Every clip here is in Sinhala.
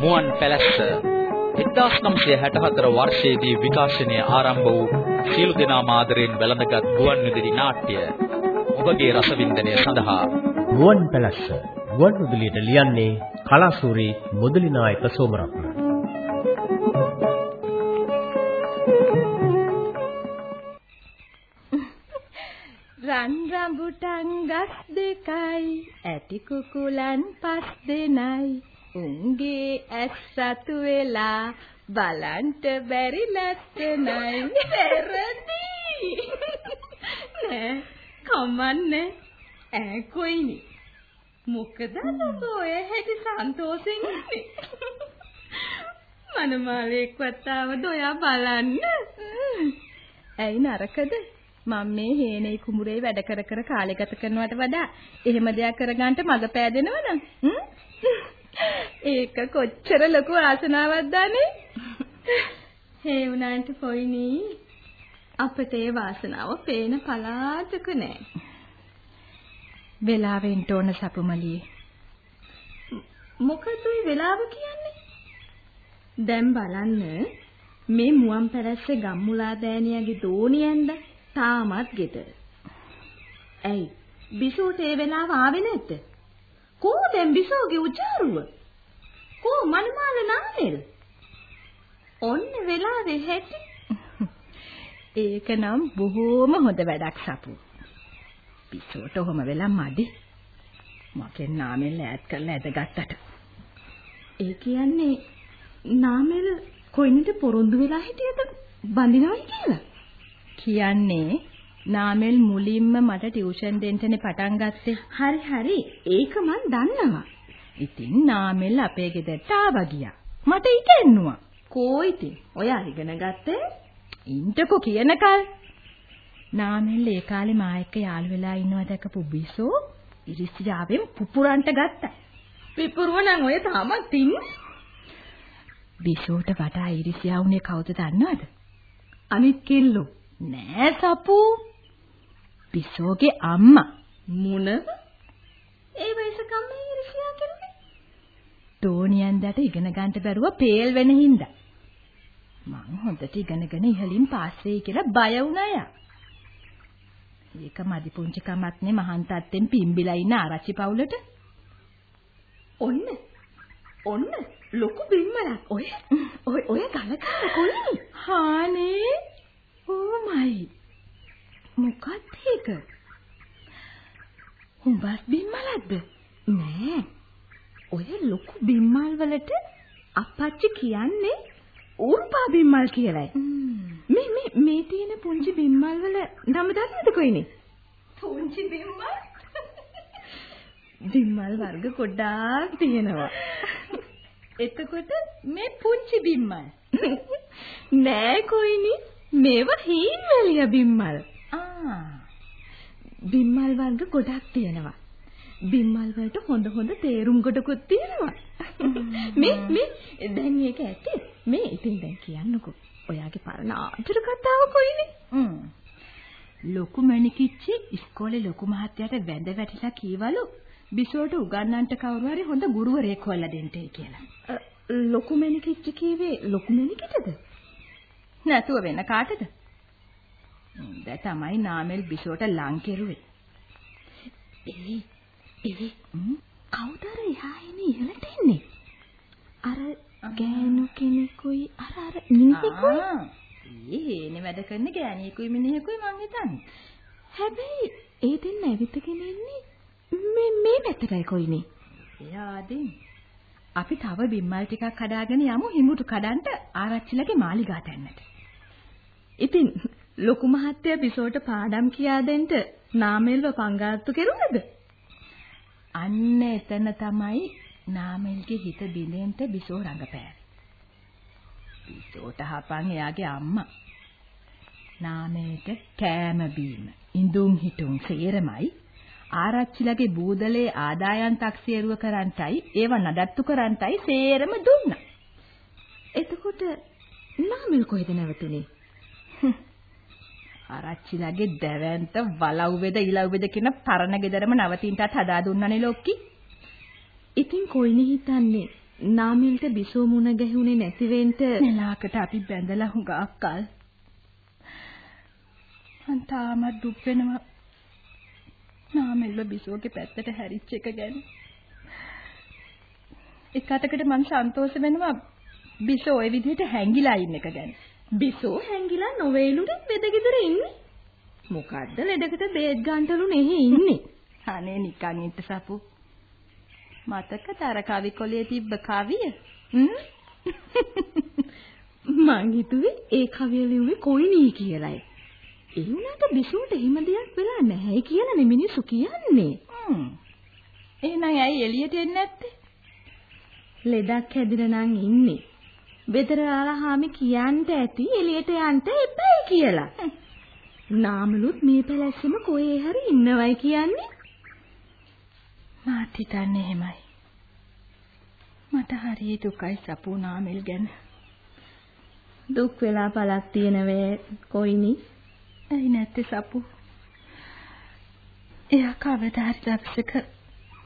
මුවන් පැලැස්ස 1964 වර්ෂයේදී විකාශනය ආරම්භ වූ සියලු දෙනා මාදරෙන් වැළඳගත් ගුවන් විදුලි නාට්‍ය ඔබගේ රසවින්දනය සඳහා මුවන් පැලැස්ස ගුවන් විදුලියට ලියන්නේ කලාසූරි මුදලි නායක සෝමරත්න. රන් රඹුටන් ගස් දෙකයි ඇටි කුකුලන් පස් දෙනයි. උන්ගේ ඇස් සතු වෙලා බලන්ට බැරි නැත්තනයි පෙරදි නෑ කමන්නේ ඈ කොයිනි? මොකද ඔය හැටි සන්තෝෂෙන් ඉන්නේ? මනමාලේක්වත් ආවද ඔයා බලන්න. ඇයි නරකද මම මේ හේනේ කුඹුරේ වැඩ කර කර කාලය ගත කරනවට වඩා එහෙම දෙයක් කරගන්න මග පෑදෙනවනම්? ඒක කොච්චර ලොකු ආසනාවක්ද අනේ හේ උනාන්ට පොයිනි අපට ඒ වාසනාව පේන පලාතක නෑ. වෙලාවෙන් තෝන සපුමලියේ. මොකද ඒ වෙලාව කියන්නේ? දැන් බලන්න. මේ මුවන් පැලැස්සේ ගම්මුලා දෑනියගේ දෝනියෙන්ද තාමත් ගෙදර. ඇයි බිසෝට ඒ වෙලාව ආවේ නැද්ද? කෝ දැන් බිසෝගේ උජාරුව? කෝ මනමාල නාමෙල්? ඔන්න වෙලාවේ හැටි. ඒක නම් බොහෝම හොඳ වැඩක් සපු. බිසෝට ඔහම වෙලා මදි. මගෙන් නාමෙල් ඈත් කරලා ඇදගත්තට. ඒ කියන්නේ නාමෙල් කොයින්ද පොරොන්දු වෙලා හිටියද බඳිනවයි කියලා? කියන්නේ නාමල් මුලින්ම මට ටියුෂන් දෙන්නනේ පටන් ගත්තේ. හරි හරි ඒක මන් දන්නවා. ඉතින් නාමල් අපේ ගෙදරට ආවා ගියා. මට ඉගෙනුවා. කෝ ඉතින් ඔයා ඉගෙන ගත්තේ? ඉන්ටකෝ කියනකල්. නාමල් ඒ කාලේ මා එක්ක යාළු වෙලා ඉන්නවා දැකපු බිසෝ ඉරිසියාවෙන් පුපුරන්ට ගත්තා. පිපුරුව නම් ඔය තාමත් ඉන්නේ. බිසෝට වඩා ඉරිසියා වුණේ කවුද දන්නවද? අනිත් කෙල්ලෝ. නෑ සපු. බිසෝගේ අම්මා. මුන? ඒ වයසකම ඉරිසියා කරුනේ. ටෝනියන්දට ඉගෙන ගන්නට බැරුව පේල් වෙන හින්දා. මං හොඳට ඉගෙනගෙන ඉහලින් පාස් වෙයි කියලා බය වුණා. ඒක මදි පුංචි කමක් නේ මහන් තත්තෙන් පිම්බිලා ඉන්න ආරච්චි පවුලට. ඔන්න. ඔන්න ලොකු බිම්මලක් ඔය ඔය ඔය ගලකාර කොල්ලේ. හානේ. ඕමයි. මොකක්ද ඒක? හුඹස් බිම්මලක්ද? නෑ. ඔය ලොකු බිම්මල් වලට අපච්චි කියන්නේ ඌර්පා බිම්මල් කියලායි. මේ මේ මේ තියෙන පුංචි බිම්මල් වල නම දන්නවද කොයිනේ? පුංචි බිම්මල්? බිම්මල් වර්ග ගොඩාක් තියෙනවා. එතකොට මේ පුංචි බිම්මල් නෑ කොයිනි මේවා හීන්වැලිය බිම්මල්. ආ. බිම්මල් වර්ග ගොඩක් තියෙනවා. බිම්මල් වලට හොඳ හොඳ තේරුම් කොටකුත් තියෙනවා. මේ මේ දැන් මේක ඇති මේ ඉතින් දැන් කියන්නකෝ. ඔයාගේ පරණ ආතර කතාව කොයිනේ? ලොකු මණිකිච්චි ඉස්කෝලේ ලොකු මහත්තයාට වැඳ වැටිලා කීවලු. බිසෝට උගන්නන්නට කවුරු හරි හොඳ ගුරුවරයෙක් හොයලා දෙන්නයි කියලා. ලොකු මණිකිච්ච කීවේ ලොකු මණිකිටද? නැතුව වෙන කාටද? දැන් තමයි නාමල් බිසෝට ලං කෙරුවේ. ඒ ඒ කවුද අර එහා එන්නේ ඉහළට එන්නේ? අර ගෑනු කෙනෙකුයි අර අර මිනිහෙකුයි. ඒ හේනේ වැඩ කරන ගෑණියෙකුයි මිනිහෙකුයි මං හිතන්නේ. හැබැයි ඒ දෙන්න ඇවිත්ගෙන ඉන්නේ මේ මේ පැත්තටයි කොයිනේ. එයාදින් අපි තව බිම්මල් ටිකක් හදාගෙන යමු හිමුතු කඩන්ට ආරච්චිලගේ මාලිගාට එන්නට. ඉතින් ලොකු මහත්තයා බිසෝට පාඩම් කියා දෙන්න නාමෙල්ව පංගාත්තු කෙරුවද? අන්න එතන තමයි නාමෙල්ගේ හිත බිඳෙන්ට බිසෝ රඟපෑවේ. බිසෝට හපන් එයාගේ අම්මා. නාමෙල්ට කෑම බීම, ඉඳුන් හිටුන් සේරමයි ආරච්චිලගේ බූදලේ ආදායම් taksieruව කරන්ටයි ඒව නඩත්තු කරන්ටයි සේරම දුන්නා. එතකොට නාමල් කොහෙද නැවතුනේ? ආරච්චිලාගේ දැවැන්ත වලව්වේද ඉලව්වේද කියන පරණ ගෙදරම නවතින්ටත් හදා දුන්නනේ ලොක්කි. ඉතින් කොයිනේ හිතන්නේ නාමිල්ට බිසෝ මුණ ගැහුනේ නැති වෙන්න නෙලාකට අපි බැඳලා හුඟක් කල්. මං තාමත් දුක් වෙනවා. නාමෙල්ව බිසෝගේ පැත්තට හැරිච්ච එක ගැන. එක අතකට මං සන්තෝෂ වෙනවා බිසෝ ওই විදිහට හැංගිලා ඉන්න එක ගැන. බිසෝ හැංගිලා නොවේලුනේ වෙදගෙදර ඉන්නේ. මොකද්ද ලෙඩකට බේත් ගන්නටලු නෙහි ඉන්නේ. අනේ නිකන් ඉන්න සපු. මතකද අර කවි කොලේ තිබ්බ කවිය? මං හිතුවේ ඒ කවිය ලිව්වේ කොයිනී කියලායි. ඒ වුණාට බිසෝට එහෙම දෙයක් වෙලා නැහැ කියලා නේ මිනිස්සු කියන්නේ. එහෙනම් ඇයි එළියට එන්නේ නැත්තේ? ලෙඩක් හැදිලා නම් ඉන්නේ. බෙදරාලාහාමි කියන්ට ඇති එළියට යන්න එපයි කියලා. නාමලුත් මේ පැලැස්සෙම කොහේ හරි ඉන්නවයි කියන්නේ. මාත් හිතන්නේ එහෙමයි. මට හරි දුකයි සපු නාමල් ගැන. දුක් වෙලා පළක් තියෙනවේ කොයිනි? ඇයි නැත්තේ සපු? එයා කවදා හරි දවසක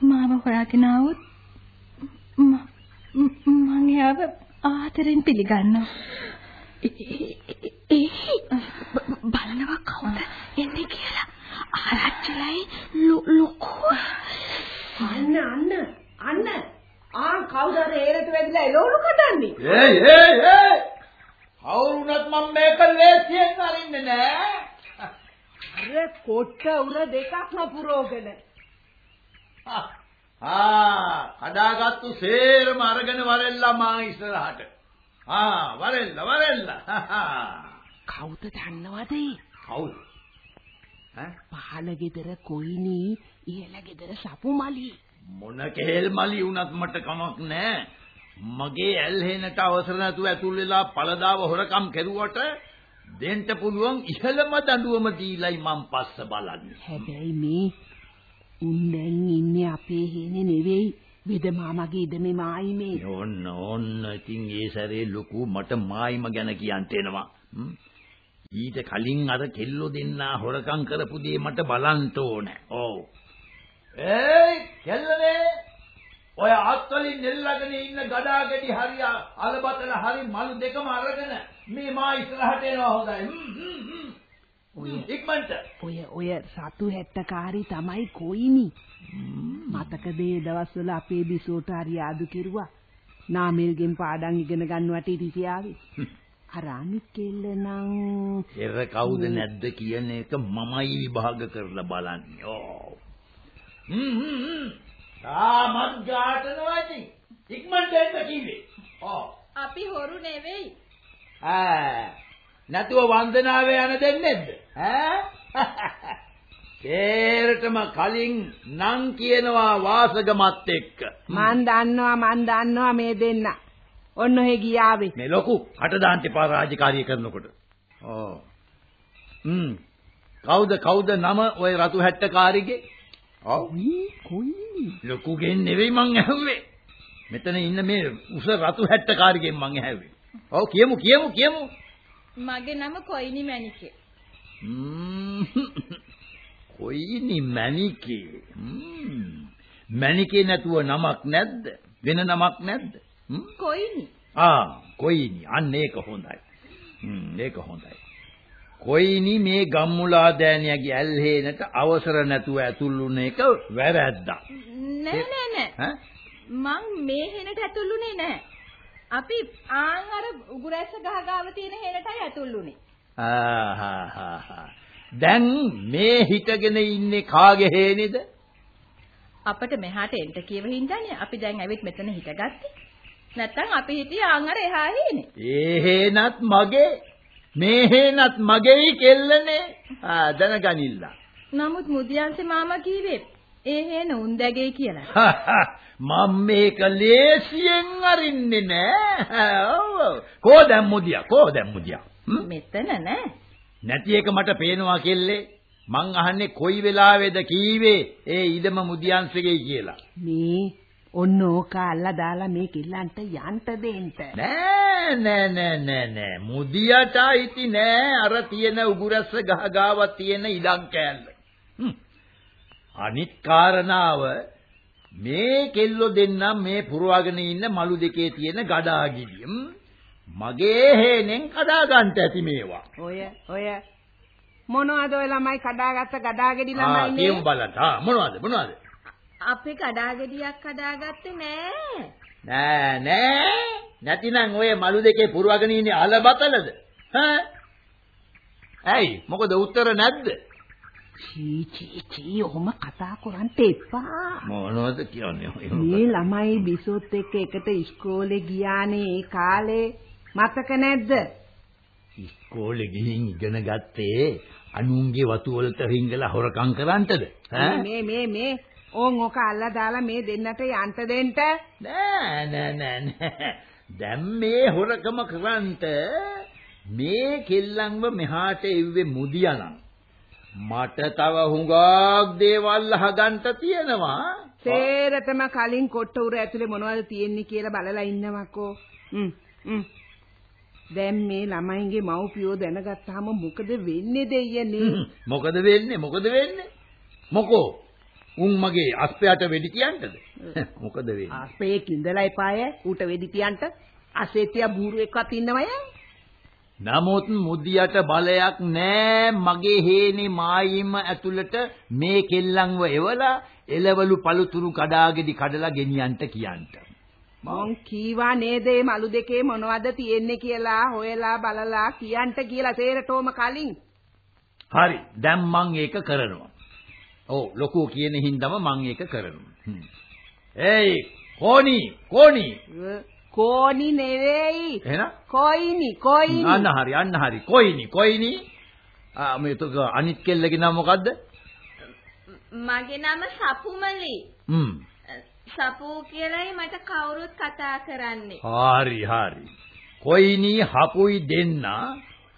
මාව හොයාගෙන ආවොත් මම එයාව ආදරෙන් පිළිගන්නවා. ඒ බලනවා කවුද එන්නේ කියලා. ආරච්චිලයි ලොකෝ. අන්න අන්න අන්න ආ කවුද අර ඒරට වැදිලා එළවලු කඩන්නේ? ඒයි ඒයි ඒයි කවුරුනත් මම මේක ලේසියෙන් අරින්නේ නෑ. අර කොට්ට උර දෙකක්ම පුරෝගෙන. ආ කඩාගත්තු සේරම අරගෙන වරෙල්ලා මා ඉස්සරහට. ආ වරෙල්ලා වරෙල්ලා. කවුද දන්නවද? කවුද? ඈ පහළ ගෙදර කොයිනී ඉහළ ගෙදර සපුමලි. මොන කෙහෙල් මලි වුණත් මට කමක් නෑ. මගේ ඇල්හෙනට අවසර නැතුව ඇතුල් වෙලා පළදාව හොරකම් කෙරුවට දෙන්න පුළුවන් ඉහළම දඬුවම දීලයි මං පස්ස බලන්නේ. හැබැයි මේ උන් දැන් ඉන්නේ අපේ හේනේ නෙවෙයි. වෙද මාමගේ ඉදමේ මායිමේ. ඕන්න ඕන්න ඉතින් ඒ සැරේ ලොකු මට මායිම ගැන කියන්න එනවා. ඊට කලින් අර කෙල්ලෝ දෙන්නා හොරකම් කරපු දේ මට බලන්න ඕනේ. ඔව්. ඒයි කෙල්ලනේ ඔය අත්වලින් නෙල්ලගෙන ඉන්න ගඩාගෙඩි හරිය අලබතල හරි මලු දෙකම අරගෙන මේ මා ඉස්සරහට එනවා හොඳයි. ඔය ඉක්මනට ඔය ඔය සතු හැට්ටකාරී තමයි කොයිනි. මතකද ඒ දවස්වල අපේ බිසෝට හරි ආදු කෙරුවා. නාමල්ගෙන් පාඩම් ඉගෙන ගන්නවට ඉරිසියාවේ. අර අනිත් කෙල්ල නම් එර කවුද නැද්ද කියන එක මමයි විභාග කරලා බලන්නේ. ඕ. හ්ම් හ්ම්. තාමත් ගාටනවා ඉතින්. ඉක්මනට එන්න කිව්වේ. ඕ. අපි හොරු නෙවෙයි. ආ. නැතුව වන්දනාවේ යන දෙන්නේද? ඈ? කේරටම කලින් නම් කියනවා වාසගමත් එක්ක. මන් දන්නවා මන් දන්නවා මේ දෙන්න. ඔන්න ඔහෙ ගියාවේ. මේ ලොකු කටදාන්ති පා රාජකාරිය කරනකොට. ඕ. හ්ම්. කවුද කවුද නම ওই රතු හැට්ටකාරිගේ? ඔව්. කොයි? ලොකුගෙන් නෙවෙයි මං ඇහුවේ. මෙතන ඉන්න මේ උස රතු හැට්ටකාරිගෙන් මං ඇහුවේ. ඔව් කියමු කියමු කියමු. මගේ නම කොයිනි මැනිකේ. කොයිනි මැනිකේ. මැනිකේ නැතුව නමක් නැද්ද? වෙන නමක් නැද්ද? කොයිනි. ආ කොයිනි අන්න ඒක හොඳයි. හ්ම් ඒක හොඳයි. කොයිනි මේ ගම්මුලා දෑනියගේ ඇල්හේනට අවසර නැතුව ඇතුළුන එක වැරැද්දා. නෑ නෑ නෑ. මං මේ හෙනට ඇතුළුනේ නෑ. අපි ආන් අර උගුරැස්ස ගහ ගාව තියෙන හෙනටයි ඇතුළුනේ. ආහා දැන් මේ හිටගෙන ඉන්නේ කාගේ හේනේද? අපිට මෙහාට එන්න කියව හින්දානේ අපි දැන් ඇවිත් මෙතන හිටගත්තේ. නැත්තම් අපි හිටියේ ආන් අර එහා හේනේ. ඒ හේනත් මගේ මේ හේනත් මගේයි කෙල්ලනේ. ආ දැනගනින්න. නමුත් මුදියන්සේ මාමා කීවේ ඒ හේන උන්දැගේ කියලා. මම මේක ලේසියෙන් අරින්නේ නෑ. ඔව්. කෝ දැන් මුදියා කෝ දැන් මුදියා. මෙතන නෑ. නැති එක මට පේනවා කෙල්ලේ. මං අහන්නේ කොයි වෙලාවේද කීවේ ඒ ඉදම මුදියන්සගේ කියලා. මේ ඔන්න ඕක අල්ලා දාලා මේ කිල්ලන්ට යන්න දෙන්න. නෑ නෑ නෑ නෑ නෑ මුදියට අයිති නෑ අර තියෙන උගුරස්ස ගහ ගාව තියෙන ඉඩම් කෑල්ල. අනිත් කාරණාව මේ කෙල්ලෝ දෙන්නම් මේ පුරවාගෙන ඉන්න මලු දෙකේ තියෙන ගඩාගිරිය. මගේ හේනෙන් කඩා ගන්න ඇති මේවා. ඔය ඔය මොනවද ඔය ළමයි කඩාගත්ත ගඩාගෙඩි ආ ළමයිනේ? කියමු බලන්න. ආ මොනවද මොනවද? අපේ කඩාගෙඩියක් හදාගත්තේ නෑ. නෑ නෑ නැතිනම් ඔය මලු දෙකේ පුරවගෙන ඉන්නේ අලබතලද? හා? ඇයි මොකද උත්තර නැද්ද? චී චී චී ඔහොම කතා කරන්න එපා. මොනවද කියන්නේ? මේ ළමයි බිසොත් එක්ක එකට ඉස්කෝලේ ගියානේ ඒ කාලේ මතක නැද්ද? ඉස්කෝලේ ගිහින් ඉගෙන ගත්තේ අනුන්ගේ වතු වලට රිංගලා හොරකම් කරන්නටද? මේ මේ මේ ඕන් ඔක අල්ලා දාලා මේ දෙන්නට යන්න දෙන්න. නෑ නෑ නෑ. දැන් මේ හොරකම කරන්ට මේ කෙල්ලන්ව මෙහාට එව්වේ මුදියානම් මට තව හුඟක් දේවල් අහගන්න තියෙනවා. සේරටම කලින් කොට්ට උර ඇතුලේ මොනවද තියෙන්නේ කියලා බලලා ඉන්නවකෝ. හ්ම් හ්ම්. දැන් මේ ළමයින්ගේ මව්පියෝ දැනගත්තාම මොකද වෙන්නේ දෙයනේ? මොකද වෙන්නේ? මොකද වෙන්නේ? මොකෝ? උන් මගේ අස්පයට වෙඩි තියන්නද? මොකද වෙන්නේ? අපේ කිඳලා එපාය ඌට වෙඩි තියන්න අසෙතිය බූරු එක්කත් ඉන්නවය. නමුත් මුදියට බලයක් නෑ මගේ හේනේ මායිම ඇතුළට මේ කෙල්ලන්ව එවලා එලවලු පළුතුරු කඩාගෙඩි කඩලා ගෙනියන්න කියන්ට. මං කීවා නේද මේ මලු දෙකේ මොනවද තියෙන්නේ කියලා හොයලා බලලා කියන්න කියලා සේරටෝම කලින්. හරි දැන් මං ඒක කරනවා. ඔව් ලොකු කියන හින්දාම මං ඒක කරනවා. හ්ම්. ඒයි කෝණි කෝණි කෝනි නෙවෙයි. එහෙනම් කොයිනි කොයිනි. අන්න හරි අන්න හරි කොයිනි කොයිනි ආ මේ තුක අනිත් කෙල්ලගේ නම මොකද්ද? මගේ නම සපුමලි. හ්ම්. සපු කියලායි මට කවුරුත් කතා කරන්නේ. හරි හරි. කොයිනි හපුයි දෙන්න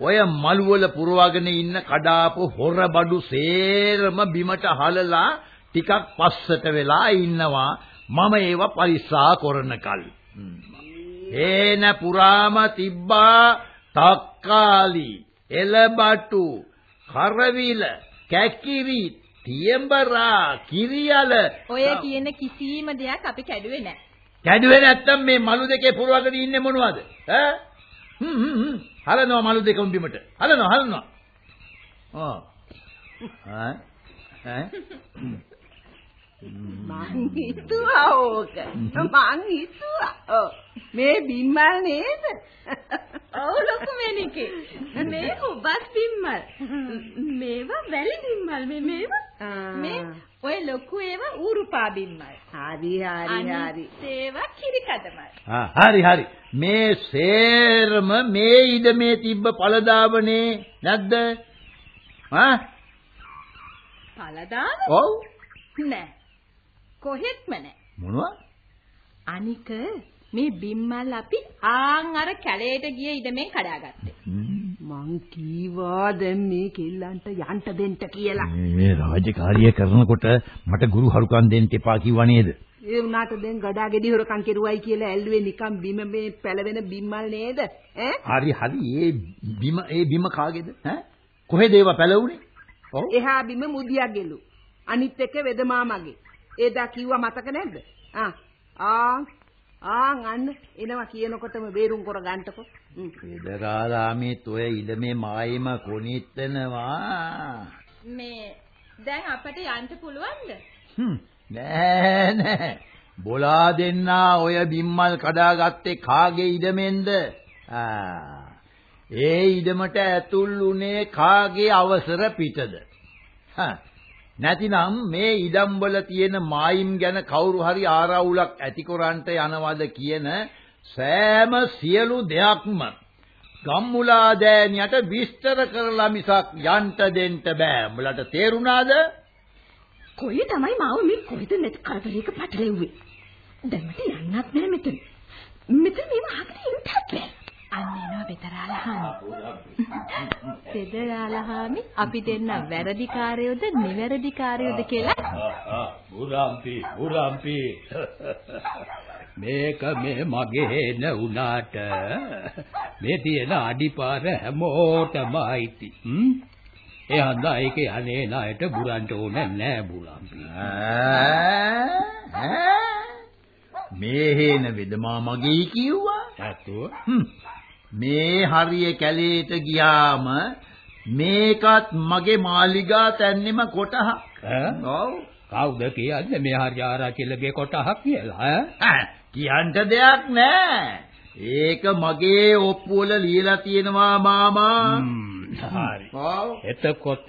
ඔය මළු වල පුරවගෙන ඉන්න කඩාපු හොර බඩු සේරම බිමට හලලා ටිකක් පස්සට වෙලා ඉන්නවා මම ඒව පරිස්සා කරන කල්. ඒන පුරාම තිබ්බා තක්කාලි එලබටු කරවිල කැකිරි තියඹරා කිරියල ඔය කියන කිසිම දෙයක් අපි කැඩුවේ නැහැ. කැඩුවේ නැත්තම් මේ මලු දෙකේ පුරවගෙන ඉන්නේ මොනවද? ඈ? හ්ම් හ්ම්. හලනවා මලු දෙක උඹිමට. හලනවා හලනවා. ආ. ඈ? ඈ? මං හිතුවා ඕක. මං හිතුවා. ඔව්. මේ බිම්මල් නේද? ඔව් ලොකු මෙනිකේ. මේ හුබස් බිම්මල්. මේවා වැලි බිම්මල් මේ මේවා. මේ ඔය ලොකු ඒවා ඌරුපා බිම්මල්. හරි හරි හරි. ඒවා කිරිකදමල්. ආ හරි හරි. මේ සේරම මේ ඉඩමේ තිබ්බ පළදාවනේ නැද්ද? ආ? පළදාන ඔව්. නෑ. කොහෙත්ම නෑ. මොනවා? අනික මේ බිම්මල් අපි ආන් අර කැලේට ගිය ඉඩමෙන් කඩාගත්තේ. මං කීවා දැන් මේ කෙල්ලන්ට යන්න දෙන්න කියලා. මේ රාජකාරිය කරනකොට මට ගුරු හරුකම් දෙන්න එපා කිව්වා නේද? ඒ වුණාට දැන් ගඩා ගෙඩි හොරකම් කෙරුවයි කියලා ඇල්ලුවේ නිකන් බිම මේ පැලවෙන බිම්මල් නේද? ඈ? හරි හරි ඒ බිම ඒ බිම කාගේද? ඈ? කොහෙද ඒව පැලවුනේ? ඔව්. එහා බිම මුදියා ගෙලු. අනිත් එක වෙදමාමගේ. එදා කිව්වා මතක නැද්ද? ආ ආ ආන් අන්න එනවා කියනකොටම බේරුම් කර ගන්නකො. පෙදරාලාමේ toy ඉඩමේ මායිම කොනිටනවා. මේ දැන් අපිට යන්න පුළුවන්ද? හ්ම් නෑ නෑ. බොලා දෙන්නා ඔය බිම්මල් කඩාගත්තේ කාගේ ඉඩමෙන්ද? ආ ඒ ඉඩමට ඇතුල් උනේ කාගේ අවසර පිටද? හා නැතිනම් මේ ඉඩම් වල තියෙන මායිම් ගැන කවුරු හරි ආරවුලක් ඇති කරන්ට යනවද කියන සෑම සියලු දෙයක්ම ගම්මුලා දෑනියට විස්තර කරලා මිසක් යන්න දෙන්න බෑ. උඹලට තේරුණාද? කොයි තමයි මාව මේ කොහෙද නැති කරදරයක පටලෙව්වේ. දැන් මට යන්නත් නෑ මෙතන. මෙතන මේව අහකට ඉන්නත් බෑ. අන්න එනවා බෙතරාලහාමි. බෙතරාලහාමි අපි දෙන්න වැරදිකාරයෝද නිවැරදිකාරයෝද කියලා? බුරාම්පි බුරාම්පි. මේක මේ මගේ නුණාට මේ තියෙන අඩිපාර හැමෝටම අයිති. ඒ හන්දා ඒකේ අනේ ණයට බුරන්ට ඕනේ නෑ බුරාම්පි. මේ හේන වෙදමා මගේ කිව්වා. ඇත්තෝ. මේ හරිය කැලේට ගියාම මේකත් මගේ මාලිගා තැන්නෙම කොටහ. ඈ ඔව්. කවුද කියන්නේ මේ හරි ආරාචිලගේ කොටහක් කියලා ඈ කියන්න දෙයක් නෑ. ඒක මගේ ඔප්පු වල ලියලා තියෙනවා මාමා. හරි ඔව්. එතකොට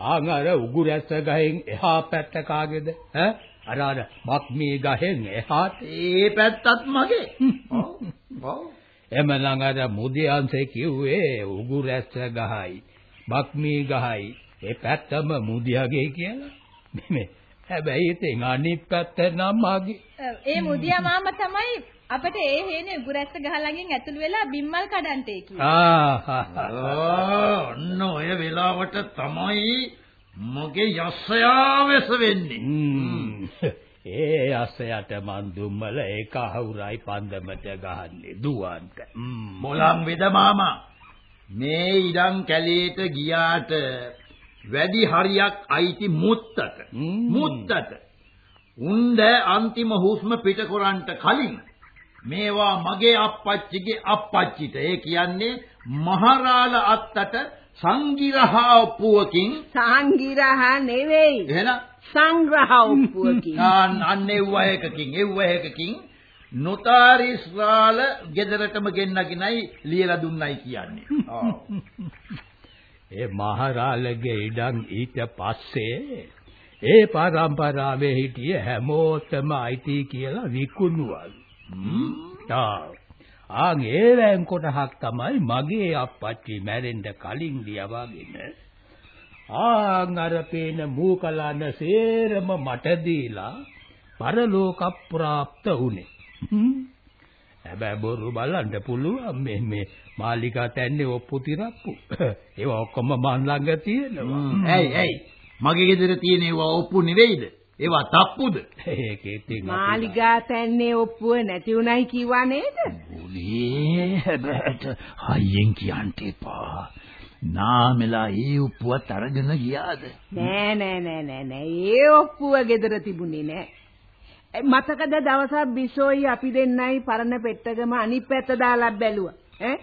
ආන් අර උගුරැස්ස ගහෙන් එහා පැත්ත කාගේද ඈ අර අර මක්මී ගහෙන් එහාට ඒ පැත්තත් මගේ. ඔව්. ඔව්. එමනම් අර මුදියන්සේ කිව්වේ උගුරැස්ස ගහයි මක්මී ගහයි ඒ පැත්තම මුදියාගේ කියලා මේ හැබැයි ඉතින් අනිත් පැත්ත නම් මගේ ඒ මුදියා මාමා තමයි අපිට ඒ හේනේ උගුරැස්ස ගහ ළඟින් ඇතුළු වෙලා බිම්මල් කඩන්ටේ. ආ ඔන්න ඔය වෙලාවට තමයි මගේ යස්සයා වෙස වෙන්නේ. ඒ අස්සයට මන් දුම්මල ඒක අහුරයි පන්දමට ගහන්නේ දුවන්ට. මොලම් වෙද මාමා? මේ ඉඩම් කැලේට ගියාට වැඩි හරියක් අයිති මුත්තට. මුත්තට. උන්ද අන්තිම හුස්ම පිට කරන්නට කලින් මේවා මගේ අප්පච්චිගේ අප්පච්චිට. ඒ කියන්නේ මහරාල අත්තට සංගිරහා ඔප්පුවකින් සංගිරහ නෙවෙයි එහෙනම් සංග්‍රහ ඔප්පුවකින් ආන් අන්න එව්ව එකකින් එව්ව එකකින් නොතාරිස් රාල ගෙදරටම ගෙන්නගෙනයි ලියලා දුන්නයි කියන්නේ. ඒ මහරාලගේ ඉඩම් ඊට පස්සේ ඒ පරම්පරාවේ හිටිය හැමෝටම අයිති කියලා විකුණුවල්. ආ. ආන් ඒවෙන් කොටහක් තමයි මගේ අප්පච්චි මැරෙන්න කලින් ලියවාගෙන. ආන් අර පේන මූකලන සේරම මට දීලා පරලෝක ප්‍රාප්ත උනේ. හ්ම්. හැබැයි බොරු බලන්න පුළුවන් මේ මේ මාලිකා තැන්නේ ඔප්පු තිරප්පු. ඒවා ඔක්කොම මන් ළඟ තියෙනවා. ඇයි ඇයි මගේ ගෙදර තියෙන ඒවා ඔප්පු නෙවෙයිද? ඒවා තප්පුද? ඒක අපි- මාලිගා තැන්නේ ඔප්පුව නැති උනායි කිව්වා නේද? උනේ හැබැයිට හයියෙන් කියන්න එපා. නාමෙලා ඒ ඔප්පුවත් අරගෙන ගියාද? නෑ නෑ නෑ නෑ නෑ ඒ ඔප්පුව ගෙදර තිබුණේ නෑ. මතකද දවසක් බිසෝයි අපි දෙන්නයි පරණ පෙට්ටගම අනිත් පැත්ත දාලා බැලුවා. ඈ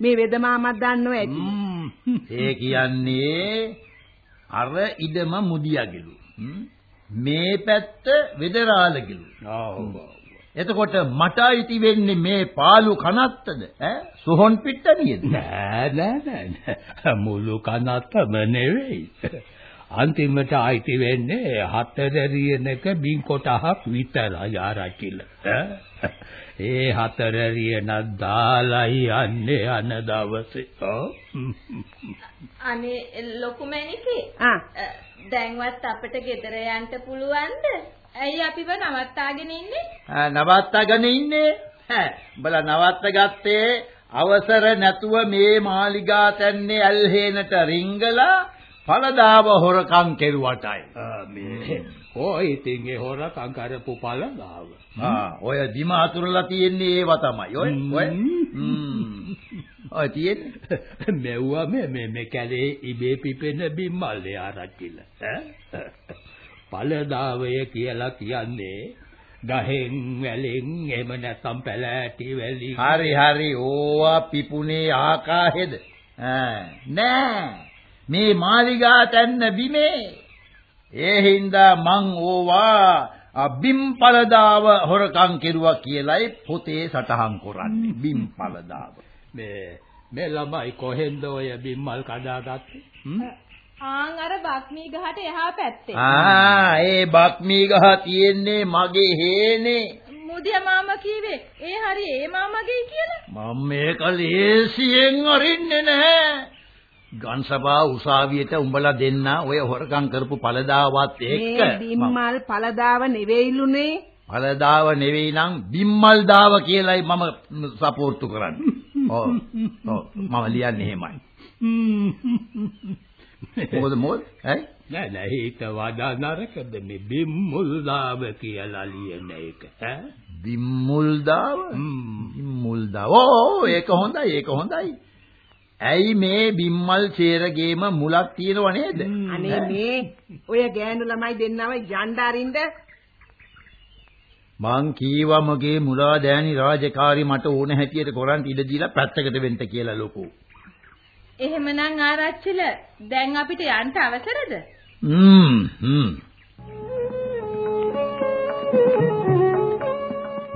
මේ වෙදමාමත් දන්නව ඇති. ඒ කියන්නේ අර ඉඩම මුදියාගලු. මේ පැත්ත වෙදරාළගිලු. එතකොට මට අයිති වෙන්නේ මේ පාළු කනත්තද? ඈ? සුහොන් පිට්ටනියද? නෑ නෑ නෑ මුළු කනත්තම නෙවෙයි. අන්තිමට අයිති වෙන්නේ හතර දිනක බින්කොටහක් විතරයි ආරකිල. ඒ හතර රියනක් දාලා යන්නේ අන දවසේ. ඔව්. අනේ ලොකු මැනිකේ ආ දැන්වත් අපිට ගෙදර යන්න පුළුවන්ද? ඇයි අපිව නවත්තාගෙන ඉන්නේ? නවත්තගෙන ඉන්නේ ඈ බලා නවත්ත ගත්තේ අවසර නැතුව මේ මාලිගා තැන්නේ ඇල්හේනට රිංගලා පළදාව හොරකම් කෙරුවටයි ආ, මේ කොයි ඉතින් ඒ හොරකම් කරපු පළදාව. ආ ඔය දිම අතුරලා තියෙන්නේ ඒවා තමයි. ඔය ඔය. ඔය තියෙන්නේ. මෙව්වා මේ මේ මේ කැලේ ඉබේ පිපෙන බිම්මල් ආරච්චිල. ඈ? පළදාවය කියලා කියන්නේ ගහෙන් වැලෙන් එහෙම නැත්නම් පැලෑටි වැලි. හරි හරි. ඕවා පිපුනේ ආකාහෙද? නෑ. මේ මාලිගා තැන්න බිමේ ඒ හින්දා මං ඕවා බිම්පලදාව හොරකම් කෙරුවා කියලයි පොතේ සටහන් කරන්නේ බිම්පලදාව මේ මේ ළමයි කොහෙන්ද ඔය බිම්මල් කඩාගත්තේ? ආන් අර බක්මී ගහට එහා පැත්තේ. ආ ඒ බක්මී ගහ තියෙන්නේ මගේ හේනේ මුදියා මාමා කීවේ ඒ හරි ඒ මාමගේ කියලා. මම මේක ලේසියෙන් අරින්නේ නැහැ. ගන්සභා උසාවියට උඹලා දෙන්න ඔය හොරකම් කරපු පළදාවත් එක්ක මේ බිම්මල් පළදාව නෙවෙයිලුනේ. පළදාව නෙවෙයි නම් බිම්මල් දාව කියලයි මම සපෝට්ටු කරන්නේ. ඔව්. ඔව්. මම ලියන්නේ එහෙමයි. මොකද මොකද? ඈ? නෑ නෑ ඒක වඩා නරකද මේ බිම්මුල් දාව කියලා ලියන එක ඈ බිම්මුල් දාව? බිම්මුල් දාව. ඕ ඒක හොඳයි ඒක හොඳයි. ඇයි මේ බිම්මල් චේරගේම මුලක් තියෙනව නේද? අනේ මේ ඔය ගෑනු ළමයි දෙන්නම යන්න අරින්ද මං කීවා මගේ මුලා දෑනි රාජකාරි මට ඕන හැටියට කරන් ඉඩ දීලා පැත්තකට වෙන්න කියලා ලොකු. එහෙමනම් ආරච්චිල දැන් අපිට යන්න අවසරද? හ්ම් හ්ම්.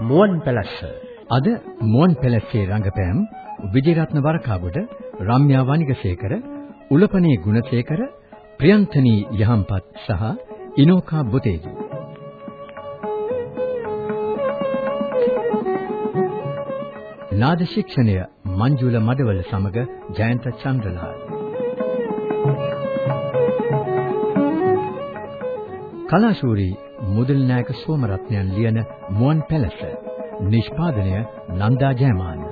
මුවන් පැලස්ස අද මුවන් පැලස්සේ රංගපෑම් විජේරත්න වරකාගොඩ රම්‍යා වනිගසේකර උලපනේ ගුණසේකර ප්‍රියන්තනී යහම්පත් සහ ඉනෝකා බුතේජි. නාද ශික්ෂණය මංජුල මඩවල සමග ජයන්ත චන්ද්‍රලාල්. කලාශූරී මුදල් නායක සෝමරත්නයන් ලියන මුවන් පැලස. නිෂ්පාදනය නන්දා ජයමාන.